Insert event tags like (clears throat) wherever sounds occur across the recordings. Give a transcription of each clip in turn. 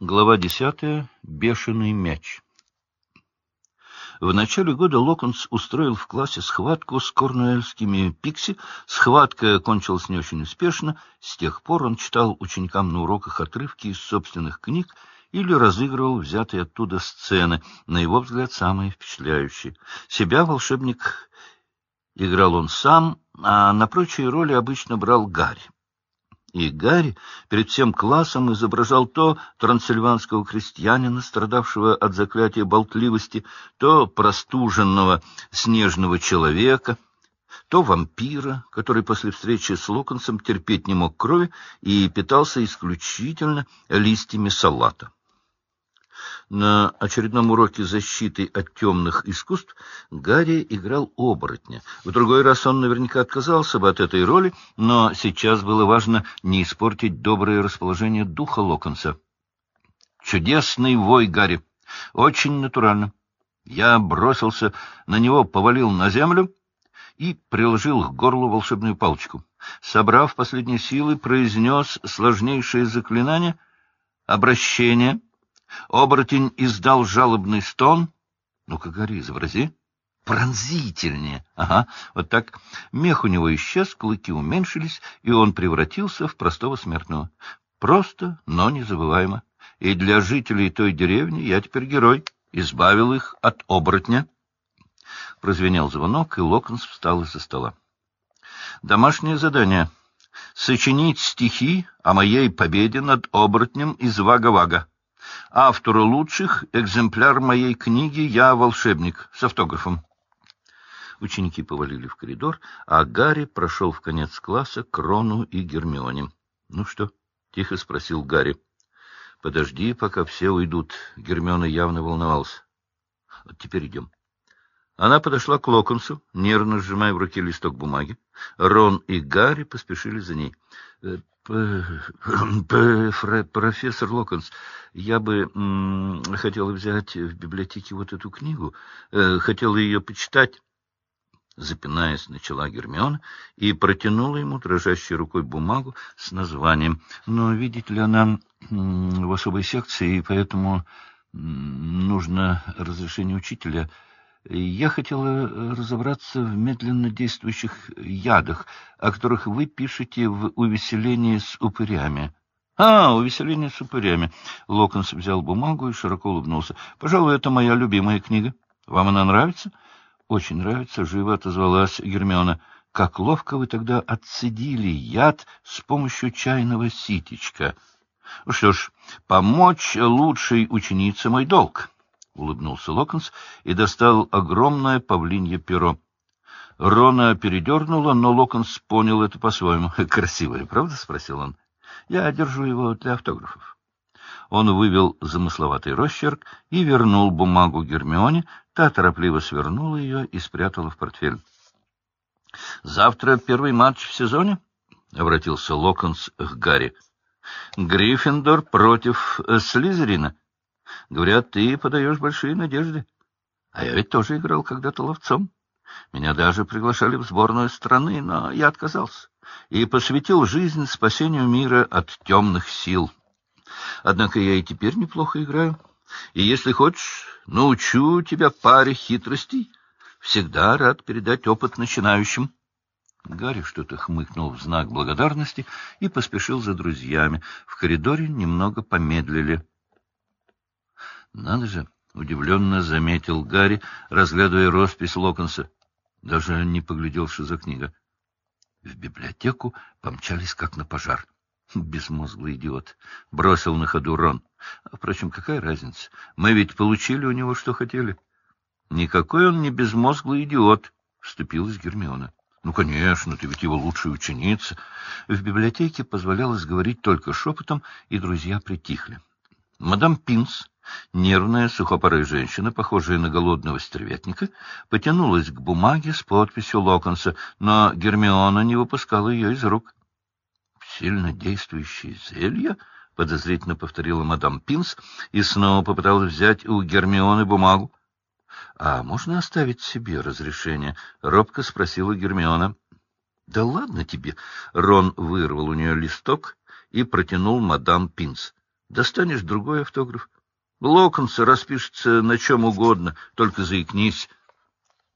Глава десятая. Бешеный мяч. В начале года Локонс устроил в классе схватку с корнуэльскими пикси. Схватка кончилась не очень успешно. С тех пор он читал ученикам на уроках отрывки из собственных книг или разыгрывал взятые оттуда сцены, на его взгляд, самые впечатляющие. Себя волшебник играл он сам, а на прочие роли обычно брал Гарри. И Гарри перед всем классом изображал то трансильванского крестьянина, страдавшего от заклятия болтливости, то простуженного снежного человека, то вампира, который после встречи с Локонсом терпеть не мог крови и питался исключительно листьями салата. На очередном уроке защиты от темных искусств Гарри играл оборотня. В другой раз он наверняка отказался бы от этой роли, но сейчас было важно не испортить доброе расположение духа Локонса. Чудесный вой Гарри. Очень натурально. Я бросился на него, повалил на землю и приложил к горлу волшебную палочку. Собрав последние силы, произнес сложнейшее заклинание — обращение — Оборотень издал жалобный стон. Ну-ка, гори, изобрази. Пронзительнее. Ага, вот так. Мех у него исчез, клыки уменьшились, и он превратился в простого смертного. Просто, но незабываемо. И для жителей той деревни я теперь герой. Избавил их от оборотня. Прозвенел звонок, и Локонс встал из-за стола. Домашнее задание. Сочинить стихи о моей победе над оборотнем из Вага-Вага. Автору лучших экземпляр моей книги «Я волшебник» с автографом. Ученики повалили в коридор, а Гарри прошел в конец класса к Рону и Гермионе. — Ну что? — тихо спросил Гарри. — Подожди, пока все уйдут. Гермиона явно волновался. — Вот теперь идем. Она подошла к Локонсу, нервно сжимая в руке листок бумаги. Рон и Гарри поспешили за ней. Э, (clears throat) профессор Локонс, я бы хотела взять в библиотеке вот эту книгу, э, хотела ее почитать. Запинаясь, начала Гермиона и протянула ему дрожащей рукой бумагу с названием. Но, видите ли, она в особой секции, и поэтому нужно разрешение учителя — я хотела разобраться в медленно действующих ядах, о которых вы пишете в «Увеселении с упырями». — А, «Увеселение с упырями». Локонс взял бумагу и широко улыбнулся. — Пожалуй, это моя любимая книга. Вам она нравится? — Очень нравится, — живо отозвалась Гермиона. — Как ловко вы тогда отцедили яд с помощью чайного ситечка. — Что ж, помочь лучшей ученице мой долг. —— улыбнулся Локонс и достал огромное павлинье перо. Рона передернула, но Локонс понял это по-своему. (laughs) — Красивое, правда? — спросил он. — Я держу его для автографов. Он вывел замысловатый росчерк и вернул бумагу Гермионе. Та торопливо свернула ее и спрятала в портфель. — Завтра первый матч в сезоне? — обратился Локонс к Гарри. — Гриффиндор против Слизерина. — Говорят, ты подаешь большие надежды. А я ведь тоже играл когда-то ловцом. Меня даже приглашали в сборную страны, но я отказался и посвятил жизнь спасению мира от темных сил. Однако я и теперь неплохо играю. И если хочешь, научу тебя паре хитростей. Всегда рад передать опыт начинающим. Гарри что-то хмыкнул в знак благодарности и поспешил за друзьями. В коридоре немного помедлили. Надо же, удивленно заметил Гарри, разглядывая роспись Локонса. Даже не поглядел, что за книга. В библиотеку помчались как на пожар. Безмозглый идиот. Бросил на ходу Рон. А, впрочем, какая разница? Мы ведь получили у него, что хотели. Никакой он не безмозглый идиот, — вступилась Гермиона. Ну, конечно, ты ведь его лучшая ученица. В библиотеке позволялось говорить только шепотом, и друзья притихли. Мадам Пинс Нервная, сухопарая женщина, похожая на голодного стервятника, потянулась к бумаге с подписью Локонса, но Гермиона не выпускала ее из рук. — Сильно действующие зелья? — подозрительно повторила мадам Пинс и снова попыталась взять у Гермионы бумагу. — А можно оставить себе разрешение? — робко спросила Гермиона. — Да ладно тебе! — Рон вырвал у нее листок и протянул мадам Пинс. достанешь другой автограф. Локонс распишется на чем угодно, только заикнись.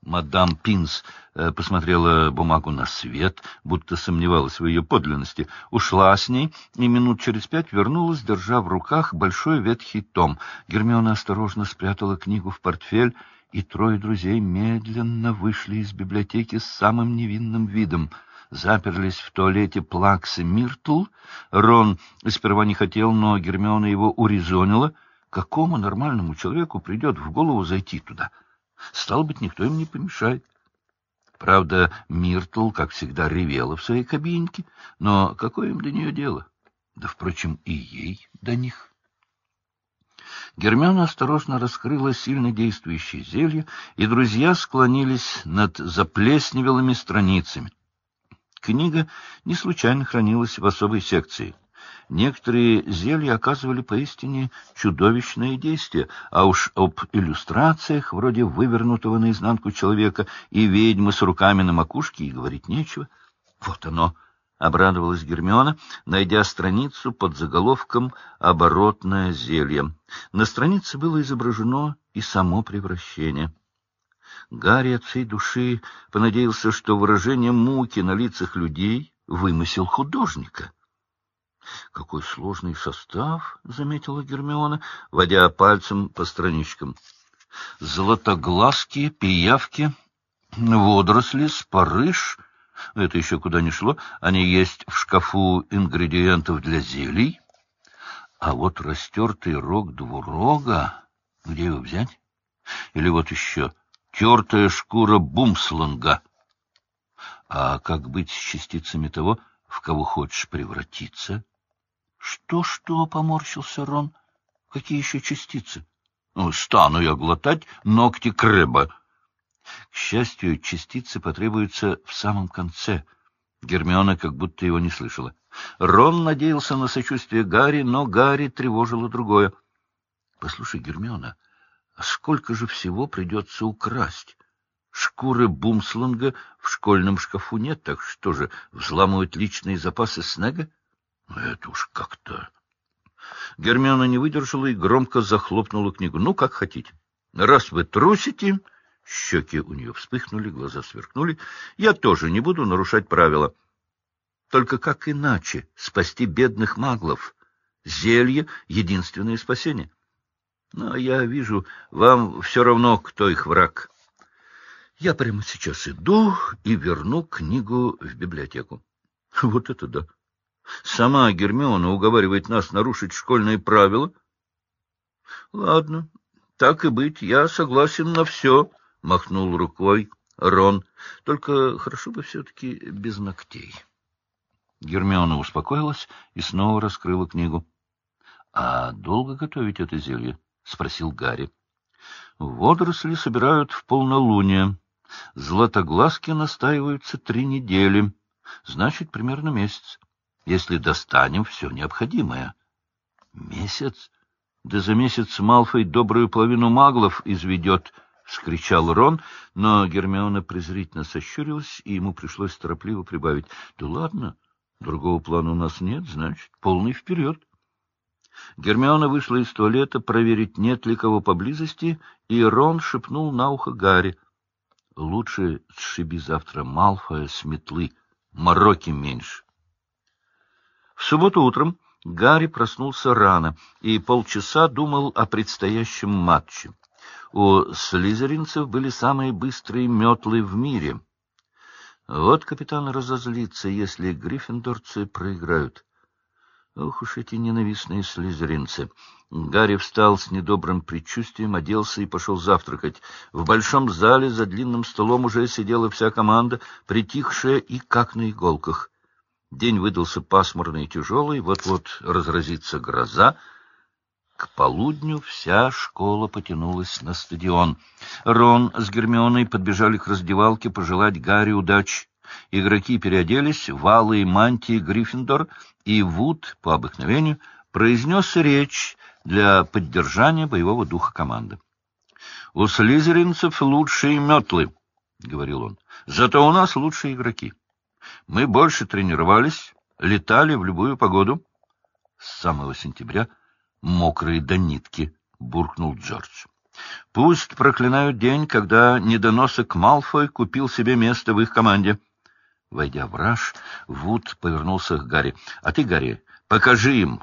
Мадам Пинс э, посмотрела бумагу на свет, будто сомневалась в ее подлинности, ушла с ней и минут через пять вернулась, держа в руках большой ветхий том. Гермиона осторожно спрятала книгу в портфель, и трое друзей медленно вышли из библиотеки с самым невинным видом. Заперлись в туалете Плакс и Миртл. Рон сперва не хотел, но Гермиона его урезонила. Какому нормальному человеку придет в голову зайти туда — Стало быть, никто им не помешает. Правда, Миртл, как всегда, ревела в своей кабинке, но какое им до нее дело? Да, впрочем, и ей до них. Гермиона осторожно раскрыла сильно действующее зелье, и друзья склонились над заплесневелыми страницами. Книга не случайно хранилась в особой секции — Некоторые зелья оказывали поистине чудовищное действие, а уж об иллюстрациях, вроде вывернутого наизнанку человека и ведьмы с руками на макушке, и говорить нечего. Вот оно, — обрадовалась Гермиона, найдя страницу под заголовком «Оборотное зелье». На странице было изображено и само превращение. Гарри от всей души понадеялся, что выражение муки на лицах людей вымысел художника. Какой сложный состав, — заметила Гермиона, водя пальцем по страничкам. Златоглазки, пиявки, водоросли, спарыш. Это еще куда ни шло. Они есть в шкафу ингредиентов для зелий. А вот растертый рог двурога... Где его взять? Или вот еще тертая шкура бумсланга. А как быть с частицами того, в кого хочешь превратиться? Что-что, — поморщился Рон. — Какие еще частицы? Ну, — Стану я глотать ногти крэба. К счастью, частицы потребуются в самом конце. Гермиона как будто его не слышала. Рон надеялся на сочувствие Гарри, но Гарри тревожило другое. — Послушай, Гермиона, а сколько же всего придется украсть? Шкуры бумсланга в школьном шкафу нет, так что же, взламывать личные запасы Снега? Ну, это уж как-то... Гермиона не выдержала и громко захлопнула книгу. Ну, как хотите. Раз вы трусите... Щеки у нее вспыхнули, глаза сверкнули. Я тоже не буду нарушать правила. Только как иначе спасти бедных маглов? Зелье — единственное спасение. Но я вижу, вам все равно, кто их враг. Я прямо сейчас иду и верну книгу в библиотеку. Вот это да! Сама Гермиона уговаривает нас нарушить школьные правила. — Ладно, так и быть, я согласен на все, — махнул рукой Рон. — Только хорошо бы все-таки без ногтей. Гермиона успокоилась и снова раскрыла книгу. — А долго готовить это зелье? — спросил Гарри. — Водоросли собирают в полнолуние. Златоглазки настаиваются три недели. Значит, примерно месяц если достанем все необходимое. Месяц? Да за месяц Малфой добрую половину маглов изведет, — вскричал Рон, но Гермиона презрительно сощурилась, и ему пришлось торопливо прибавить. — Да ладно, другого плана у нас нет, значит, полный вперед. Гермиона вышла из туалета проверить, нет ли кого поблизости, и Рон шепнул на ухо Гарри. — Лучше сшиби завтра Малфоя с метлы, мороки меньше. В субботу утром Гарри проснулся рано и полчаса думал о предстоящем матче. У слизеринцев были самые быстрые метлы в мире. Вот капитан разозлится, если гриффиндорцы проиграют. Ох уж эти ненавистные слизеринцы! Гарри встал с недобрым предчувствием, оделся и пошел завтракать. В большом зале за длинным столом уже сидела вся команда, притихшая и как на иголках. День выдался пасмурный и тяжелый, вот-вот разразится гроза. К полудню вся школа потянулась на стадион. Рон с Гермионой подбежали к раздевалке пожелать Гарри удачи. Игроки переоделись в алые мантии Гриффиндор, и Вуд, по обыкновению, произнес речь для поддержания боевого духа команды. — У слизеринцев лучшие метлы, — говорил он, — зато у нас лучшие игроки. Мы больше тренировались, летали в любую погоду. С самого сентября мокрые до нитки, — буркнул Джордж. Пусть проклинают день, когда недоносок Малфой купил себе место в их команде. Войдя в раж, Вуд повернулся к Гарри. — А ты, Гарри, покажи им.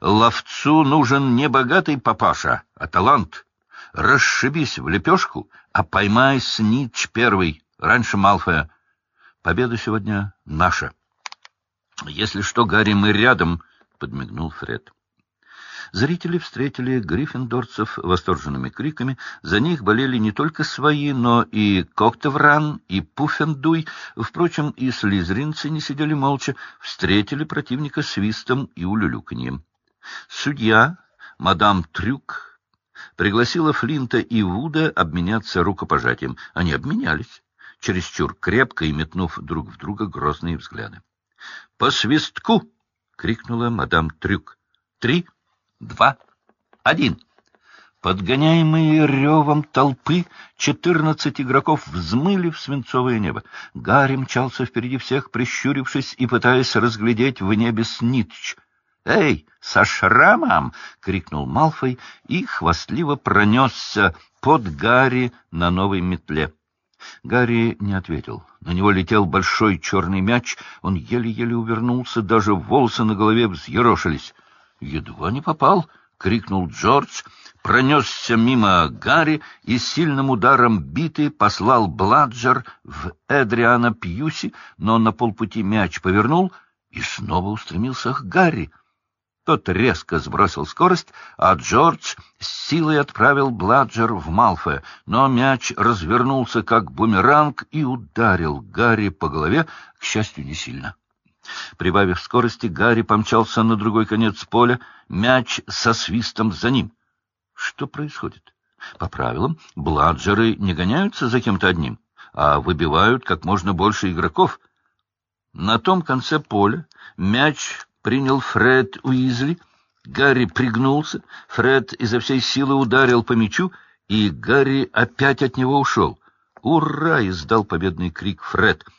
Ловцу нужен не богатый папаша, а талант. Расшибись в лепешку, а поймай снич первый, раньше Малфоя. Победа сегодня наша. — Если что, Гарри, мы рядом, — подмигнул Фред. Зрители встретили гриффиндорцев восторженными криками. За них болели не только свои, но и Коктевран, и Пуффендуй. Впрочем, и слизринцы не сидели молча, встретили противника свистом и улюлюканьем. Судья, мадам Трюк, пригласила Флинта и Вуда обменяться рукопожатием. Они обменялись, чересчур крепко и метнув друг в друга грозные взгляды. — По свистку! — крикнула мадам Трюк. — Три! — два, один. Подгоняемые ревом толпы, четырнадцать игроков взмыли в свинцовое небо. Гарри мчался впереди всех, прищурившись и пытаясь разглядеть в небе Снитч. «Эй, со шрамом!» — крикнул Малфой и хвастливо пронесся под Гарри на новой метле. Гарри не ответил. На него летел большой черный мяч, он еле-еле увернулся, даже волосы на голове взъерошились. Едва не попал, — крикнул Джордж, пронесся мимо Гарри и сильным ударом биты послал Бладжер в Эдриана Пьюси, но на полпути мяч повернул и снова устремился к Гарри. Тот резко сбросил скорость, а Джордж с силой отправил Бладжер в Малфе, но мяч развернулся как бумеранг и ударил Гарри по голове, к счастью, не сильно. Прибавив скорости, Гарри помчался на другой конец поля, мяч со свистом за ним. Что происходит? По правилам, бладжеры не гоняются за кем-то одним, а выбивают как можно больше игроков. На том конце поля мяч принял Фред Уизли, Гарри пригнулся, Фред изо всей силы ударил по мячу, и Гарри опять от него ушел. «Ура!» — издал победный крик Фред —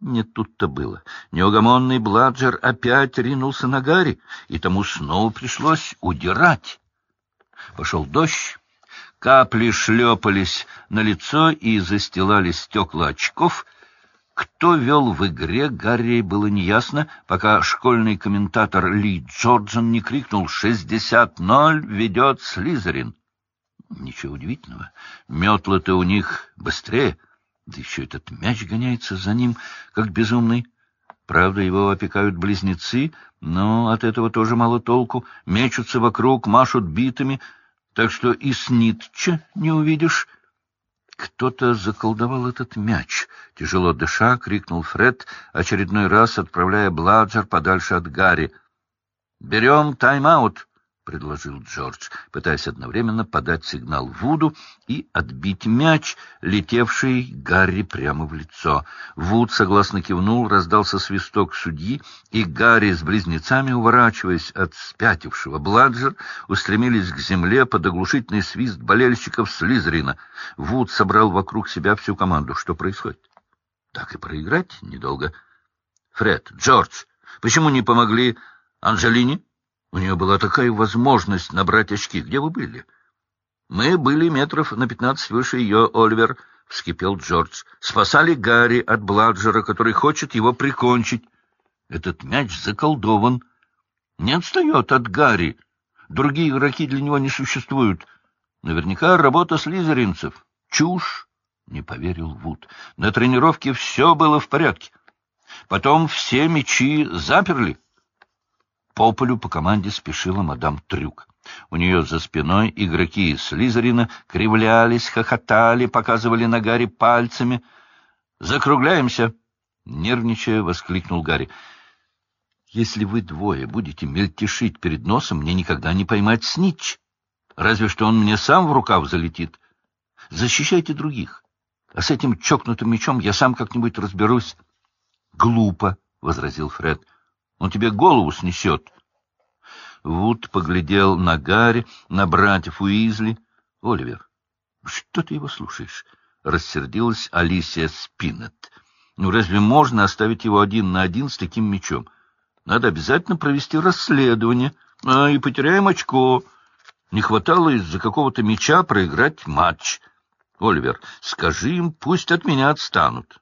не тут-то было. Неугомонный Бладжер опять ринулся на Гарри, и тому снова пришлось удирать. Пошел дождь, капли шлепались на лицо и застилали стекла очков. Кто вел в игре, Гарри было неясно, пока школьный комментатор Ли Джорджин не крикнул «Шестьдесят ноль ведет Слизерин». Ничего удивительного, метлы-то у них быстрее — да еще этот мяч гоняется за ним, как безумный. Правда, его опекают близнецы, но от этого тоже мало толку. Мечутся вокруг, машут битами, так что и снитча не увидишь. Кто-то заколдовал этот мяч. Тяжело дыша, крикнул Фред, очередной раз отправляя Бладжер подальше от Гарри. «Берем тайм-аут!» Предложил Джордж, пытаясь одновременно подать сигнал Вуду и отбить мяч, летевший Гарри прямо в лицо. Вуд согласно кивнул, раздался свисток судьи, и Гарри с близнецами, уворачиваясь от спятившего Бладжер, устремились к земле под оглушительный свист болельщиков Слизерина. Вуд собрал вокруг себя всю команду. Что происходит? Так и проиграть недолго. Фред, Джордж, почему не помогли Анжелине? У нее была такая возможность набрать очки. Где вы были? Мы были метров на пятнадцать выше ее, Оливер, — вскипел Джордж. Спасали Гарри от Бладжера, который хочет его прикончить. Этот мяч заколдован. Не отстает от Гарри. Другие игроки для него не существуют. Наверняка работа слизеринцев. Чушь, — не поверил Вуд. На тренировке все было в порядке. Потом все мячи заперли. По полю по команде спешила мадам Трюк. У нее за спиной игроки из Слизерина кривлялись, хохотали, показывали на Гарри пальцами. «Закругляемся!» — нервничая, воскликнул Гарри. «Если вы двое будете мельтешить перед носом, мне никогда не поймать снитч. Разве что он мне сам в рукав залетит. Защищайте других. А с этим чокнутым мечом я сам как-нибудь разберусь». «Глупо», — возразил Фред. Он тебе голову снесет. Вуд поглядел на Гарри, на братьев Уизли. — Оливер, что ты его слушаешь? — рассердилась Алисия Спиннет. — Ну, разве можно оставить его один на один с таким мечом? Надо обязательно провести расследование. а, и потеряем очко. Не хватало из-за какого-то мяча проиграть матч. Оливер, скажи им, пусть от меня отстанут.